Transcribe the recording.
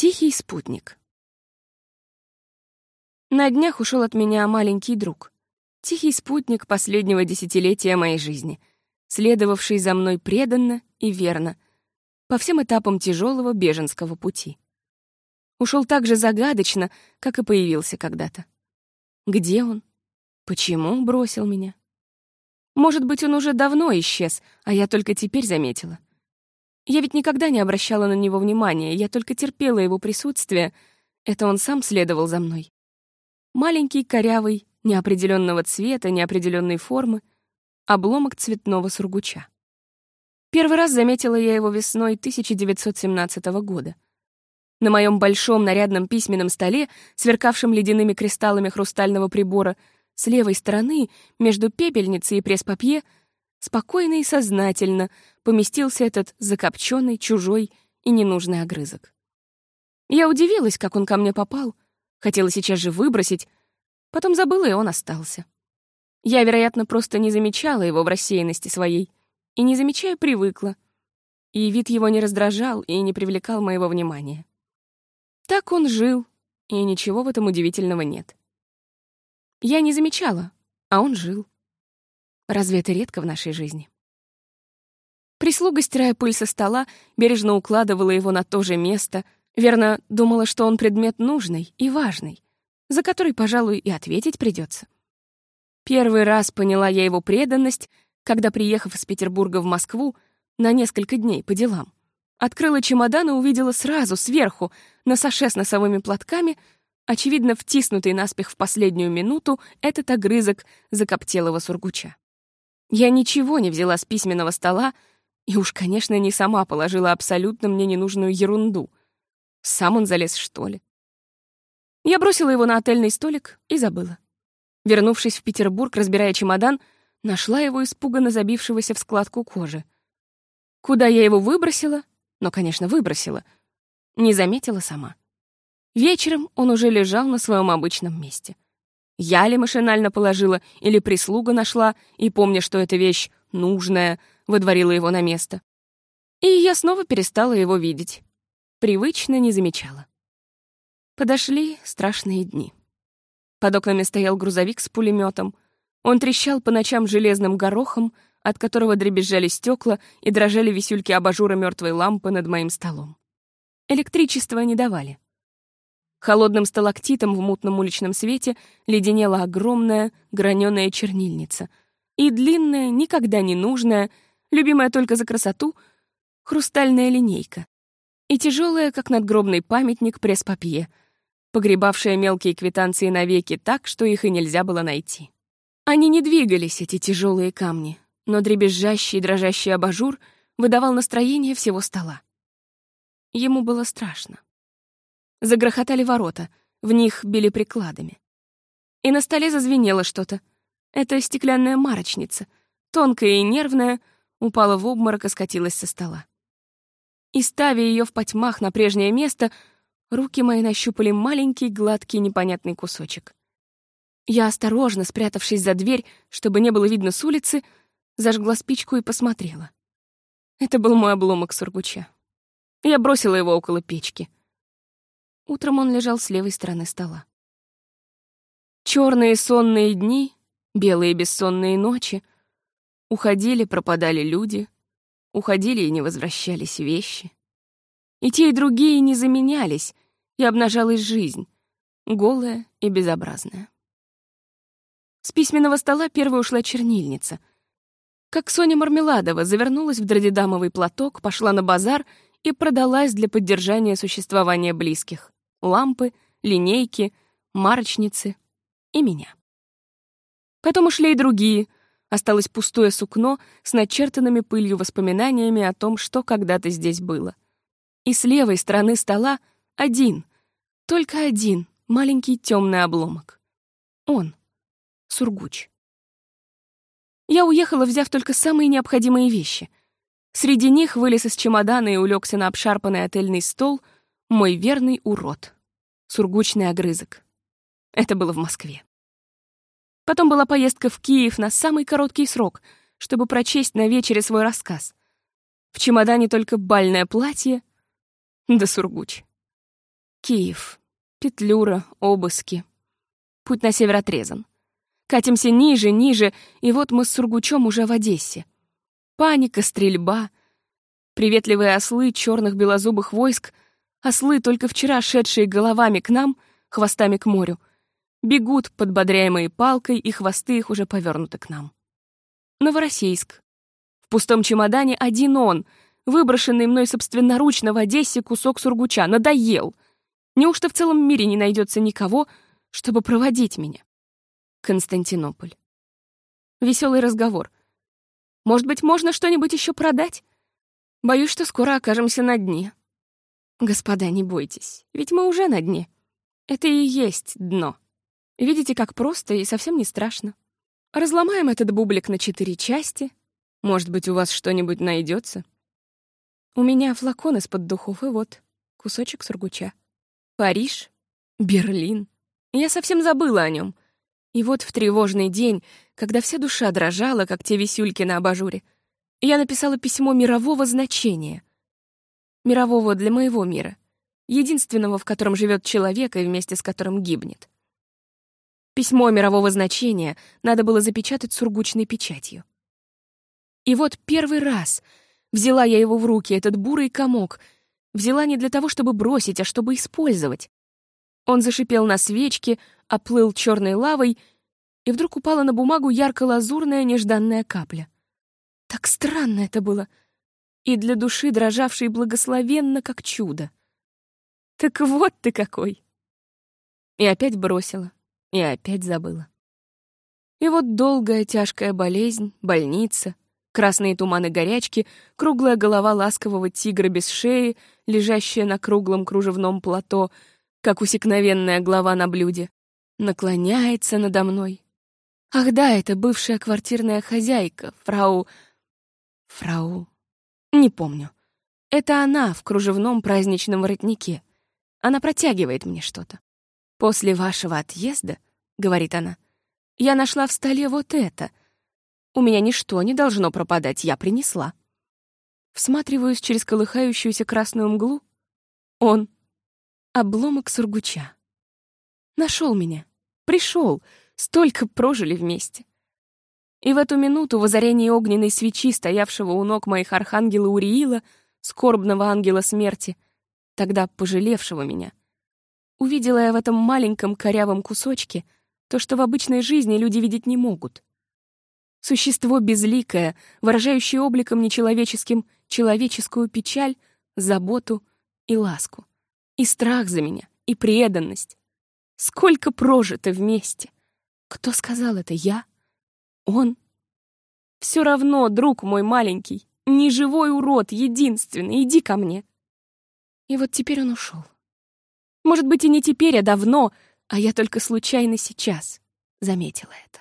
Тихий спутник. На днях ушел от меня маленький друг. Тихий спутник последнего десятилетия моей жизни, следовавший за мной преданно и верно по всем этапам тяжелого беженского пути. Ушел так же загадочно, как и появился когда-то. Где он? Почему бросил меня? Может быть, он уже давно исчез, а я только теперь заметила. Я ведь никогда не обращала на него внимания, я только терпела его присутствие. Это он сам следовал за мной. Маленький, корявый, неопределенного цвета, неопределенной формы, обломок цветного сургуча. Первый раз заметила я его весной 1917 года. На моем большом нарядном письменном столе, сверкавшем ледяными кристаллами хрустального прибора, с левой стороны, между пепельницей и пресс-папье, спокойно и сознательно поместился этот закопченный, чужой и ненужный огрызок. Я удивилась, как он ко мне попал, хотела сейчас же выбросить, потом забыла, и он остался. Я, вероятно, просто не замечала его в рассеянности своей, и, не замечая, привыкла, и вид его не раздражал и не привлекал моего внимания. Так он жил, и ничего в этом удивительного нет. Я не замечала, а он жил. Разве это редко в нашей жизни? Прислуга, стирая пыль со стола, бережно укладывала его на то же место, верно, думала, что он предмет нужный и важный, за который, пожалуй, и ответить придется. Первый раз поняла я его преданность, когда, приехав из Петербурга в Москву на несколько дней по делам, открыла чемодан и увидела сразу, сверху, на саше с носовыми платками, очевидно, втиснутый наспех в последнюю минуту, этот огрызок закоптелого сургуча. Я ничего не взяла с письменного стола и уж, конечно, не сама положила абсолютно мне ненужную ерунду. Сам он залез, что ли? Я бросила его на отельный столик и забыла. Вернувшись в Петербург, разбирая чемодан, нашла его испуганно забившегося в складку кожи. Куда я его выбросила? Ну, конечно, выбросила. Не заметила сама. Вечером он уже лежал на своем обычном месте — я ли машинально положила, или прислуга нашла, и, помня, что эта вещь нужная, выдворила его на место. И я снова перестала его видеть. Привычно не замечала. Подошли страшные дни. Под окнами стоял грузовик с пулеметом. Он трещал по ночам железным горохом, от которого дребезжали стекла и дрожали висюльки абажура мертвой лампы над моим столом. Электричества не давали. Холодным сталактитом в мутном уличном свете леденела огромная граненая чернильница. И длинная, никогда не нужная, любимая только за красоту, хрустальная линейка. И тяжелая, как надгробный памятник, пресс-папье, погребавшая мелкие квитанции навеки так, что их и нельзя было найти. Они не двигались, эти тяжелые камни, но дребезжащий дрожащий абажур выдавал настроение всего стола. Ему было страшно. Загрохотали ворота, в них били прикладами. И на столе зазвенело что-то. Это стеклянная марочница, тонкая и нервная, упала в обморок и скатилась со стола. И ставя ее в потьмах на прежнее место, руки мои нащупали маленький, гладкий, непонятный кусочек. Я, осторожно спрятавшись за дверь, чтобы не было видно с улицы, зажгла спичку и посмотрела. Это был мой обломок сургуча. Я бросила его около печки — Утром он лежал с левой стороны стола. Черные сонные дни, белые бессонные ночи. Уходили, пропадали люди, уходили и не возвращались вещи. И те, и другие не заменялись, и обнажалась жизнь, голая и безобразная. С письменного стола первой ушла чернильница. Как Соня Мармеладова завернулась в дродидамовый платок, пошла на базар и продалась для поддержания существования близких лампы, линейки, марочницы и меня. Потом ушли и другие. Осталось пустое сукно с начертанными пылью воспоминаниями о том, что когда-то здесь было. И с левой стороны стола один, только один маленький темный обломок. Он, Сургуч. Я уехала, взяв только самые необходимые вещи. Среди них вылез из чемодана и улегся на обшарпанный отельный стол — мой верный урод. Сургучный огрызок. Это было в Москве. Потом была поездка в Киев на самый короткий срок, чтобы прочесть на вечере свой рассказ. В чемодане только бальное платье, да сургуч. Киев. Петлюра, обыски. Путь на север отрезан. Катимся ниже, ниже, и вот мы с Сургучом уже в Одессе. Паника, стрельба. Приветливые ослы черных белозубых войск, ослы, только вчера шедшие головами к нам, хвостами к морю, бегут, подбодряемые палкой, и хвосты их уже повернуты к нам. Новороссийск. В пустом чемодане один он, выброшенный мной собственноручно в Одессе кусок сургуча, надоел. Неужто в целом мире не найдется никого, чтобы проводить меня? Константинополь. Веселый разговор. Может быть, можно что-нибудь еще продать? Боюсь, что скоро окажемся на дне. Господа, не бойтесь, ведь мы уже на дне. Это и есть дно. Видите, как просто и совсем не страшно. Разломаем этот бублик на четыре части. Может быть, у вас что-нибудь найдется. У меня флакон из-под духов, и вот кусочек сургуча. Париж, Берлин. Я совсем забыла о нем. И вот в тревожный день, когда вся душа дрожала, как те висюльки на абажуре, я написала письмо мирового значения. Мирового для моего мира. Единственного, в котором живет человек и вместе с которым гибнет. Письмо мирового значения надо было запечатать сургучной печатью. И вот первый раз взяла я его в руки, этот бурый комок, взяла не для того, чтобы бросить, а чтобы использовать. Он зашипел на свечке, оплыл черной лавой, и вдруг упала на бумагу ярко-лазурная нежданная капля. Так странно это было. И для души дрожавшей благословенно, как чудо. Так вот ты какой! И опять бросила, и опять забыла. И вот долгая тяжкая болезнь, больница, красные туманы горячки, круглая голова ласкового тигра без шеи, лежащая на круглом кружевном плато, как усекновенная глава на блюде, наклоняется надо мной. Ах да, это бывшая квартирная хозяйка, фрау... Фрау... Не помню. Это она в кружевном праздничном воротнике. Она протягивает мне что-то. «После вашего отъезда, — говорит она, — я нашла в столе вот это. У меня ничто не должно пропадать, я принесла». Всматриваюсь через колыхающуюся красную мглу. Он — обломок сургуча. Нашел меня, пришел, столько прожили вместе. И в эту минуту в озарении огненной свечи, стоявшего у ног моих архангела Уриила, скорбного ангела смерти, тогда пожалевшего меня, увидела я в этом маленьком корявом кусочке то, что в обычной жизни люди видеть не могут. Существо безликое, выражающее обликом нечеловеческим человеческую печаль, заботу и ласку, и страх за меня, и преданность. Сколько прожито вместе! Кто сказал это, я? Он? Все равно, друг мой маленький, не живой урод, единственный, иди ко мне. И вот теперь он ушел. Может быть, и не теперь, а давно, а я только случайно сейчас заметила это.